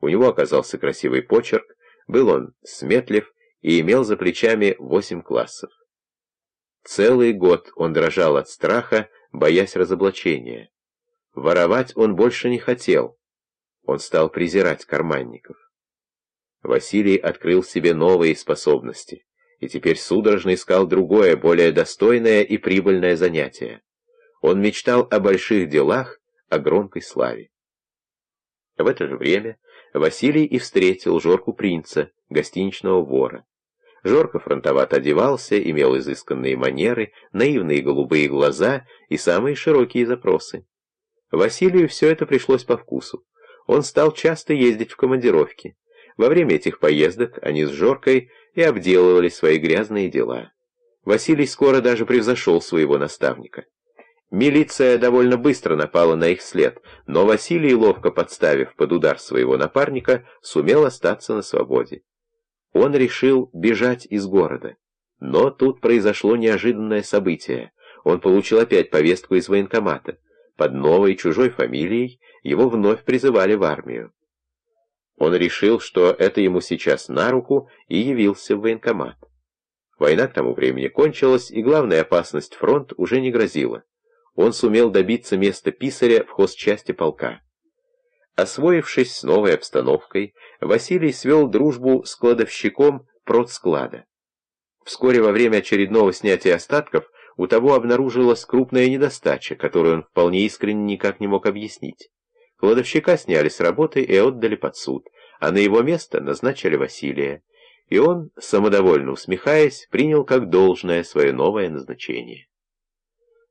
У него оказался красивый почерк, был он сметлив и имел за плечами восемь классов. Целый год он дрожал от страха, боясь разоблачения. Воровать он больше не хотел. Он стал презирать карманников. Василий открыл себе новые способности и теперь судорожно искал другое, более достойное и прибыльное занятие. Он мечтал о больших делах, о громкой славе. В это же время Василий и встретил Жорку Принца, гостиничного вора. Жорко фронтовато одевался, имел изысканные манеры, наивные голубые глаза и самые широкие запросы. Василию все это пришлось по вкусу. Он стал часто ездить в командировки. Во время этих поездок они с Жоркой и обделывали свои грязные дела. Василий скоро даже превзошел своего наставника. Милиция довольно быстро напала на их след, но Василий, ловко подставив под удар своего напарника, сумел остаться на свободе. Он решил бежать из города. Но тут произошло неожиданное событие. Он получил опять повестку из военкомата. Под новой чужой фамилией его вновь призывали в армию. Он решил, что это ему сейчас на руку, и явился в военкомат. Война к тому времени кончилась, и главная опасность фронт уже не грозила он сумел добиться места писаря в хозчасти полка. Освоившись с новой обстановкой, Василий свел дружбу с кладовщиком продсклада. Вскоре во время очередного снятия остатков у того обнаружилась крупная недостача, которую он вполне искренне никак не мог объяснить. Кладовщика сняли с работы и отдали под суд, а на его место назначили Василия, и он, самодовольно усмехаясь, принял как должное свое новое назначение.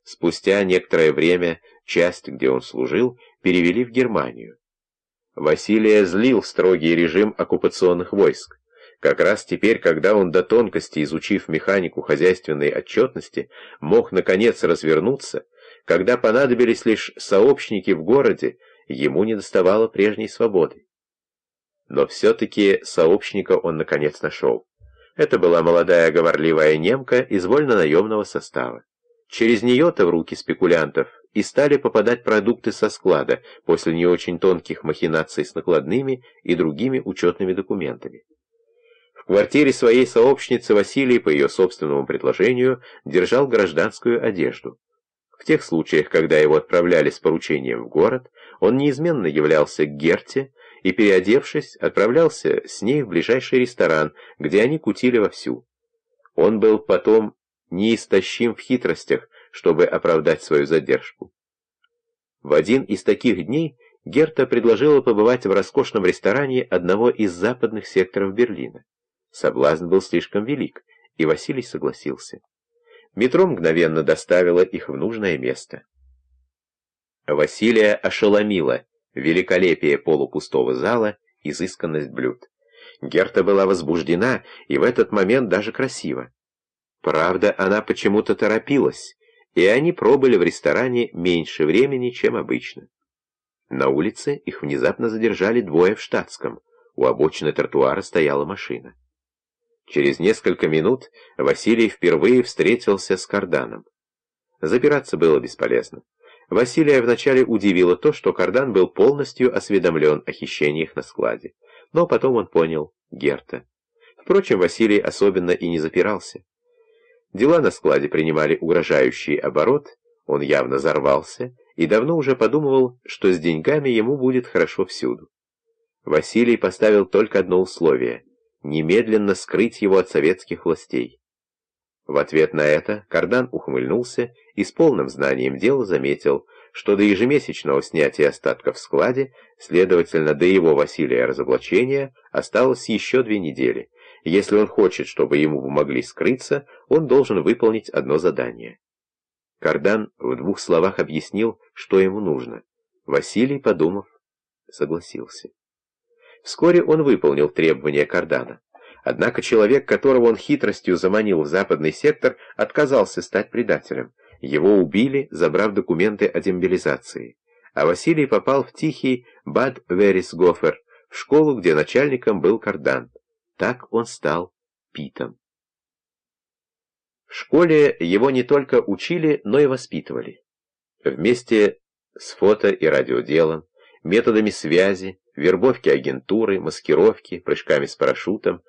Спустя некоторое время часть, где он служил, перевели в Германию. Василия злил строгий режим оккупационных войск. Как раз теперь, когда он до тонкости, изучив механику хозяйственной отчетности, мог наконец развернуться, когда понадобились лишь сообщники в городе, ему не доставало прежней свободы. Но все-таки сообщника он наконец нашел. Это была молодая говорливая немка из вольно-наемного состава. Через нее-то в руки спекулянтов и стали попадать продукты со склада после не очень тонких махинаций с накладными и другими учетными документами. В квартире своей сообщницы Василий, по ее собственному предложению, держал гражданскую одежду. В тех случаях, когда его отправляли с поручением в город, он неизменно являлся к Герте и, переодевшись, отправлялся с ней в ближайший ресторан, где они кутили вовсю. Он был потом неистощим в хитростях, чтобы оправдать свою задержку. В один из таких дней Герта предложила побывать в роскошном ресторане одного из западных секторов Берлина. Соблазн был слишком велик, и Василий согласился. Метро мгновенно доставило их в нужное место. Василия ошеломила великолепие полупустого зала, изысканность блюд. Герта была возбуждена и в этот момент даже красива. Правда, она почему-то торопилась, и они пробыли в ресторане меньше времени, чем обычно. На улице их внезапно задержали двое в штатском. У обочины тротуара стояла машина. Через несколько минут Василий впервые встретился с Карданом. Запираться было бесполезно. Василия вначале удивило то, что Кардан был полностью осведомлен о хищениях на складе. Но потом он понял Герта. Впрочем, Василий особенно и не запирался. Дела на складе принимали угрожающий оборот, он явно взорвался и давно уже подумывал, что с деньгами ему будет хорошо всюду. Василий поставил только одно условие — немедленно скрыть его от советских властей. В ответ на это Кардан ухмыльнулся и с полным знанием дела заметил, что до ежемесячного снятия остатков в складе, следовательно, до его Василия разоблачения, осталось еще две недели — если он хочет, чтобы ему помогли скрыться, он должен выполнить одно задание. Кардан в двух словах объяснил, что ему нужно. Василий, подумав, согласился. Вскоре он выполнил требования Кардана. Однако человек, которого он хитростью заманил в западный сектор, отказался стать предателем. Его убили, забрав документы о демобилизации. А Василий попал в тихий Бад Верисгофер, в школу, где начальником был Кардан. Так он стал Питом. В школе его не только учили, но и воспитывали. Вместе с фото- и радиоделом, методами связи, вербовки агентуры, маскировки, прыжками с парашютом,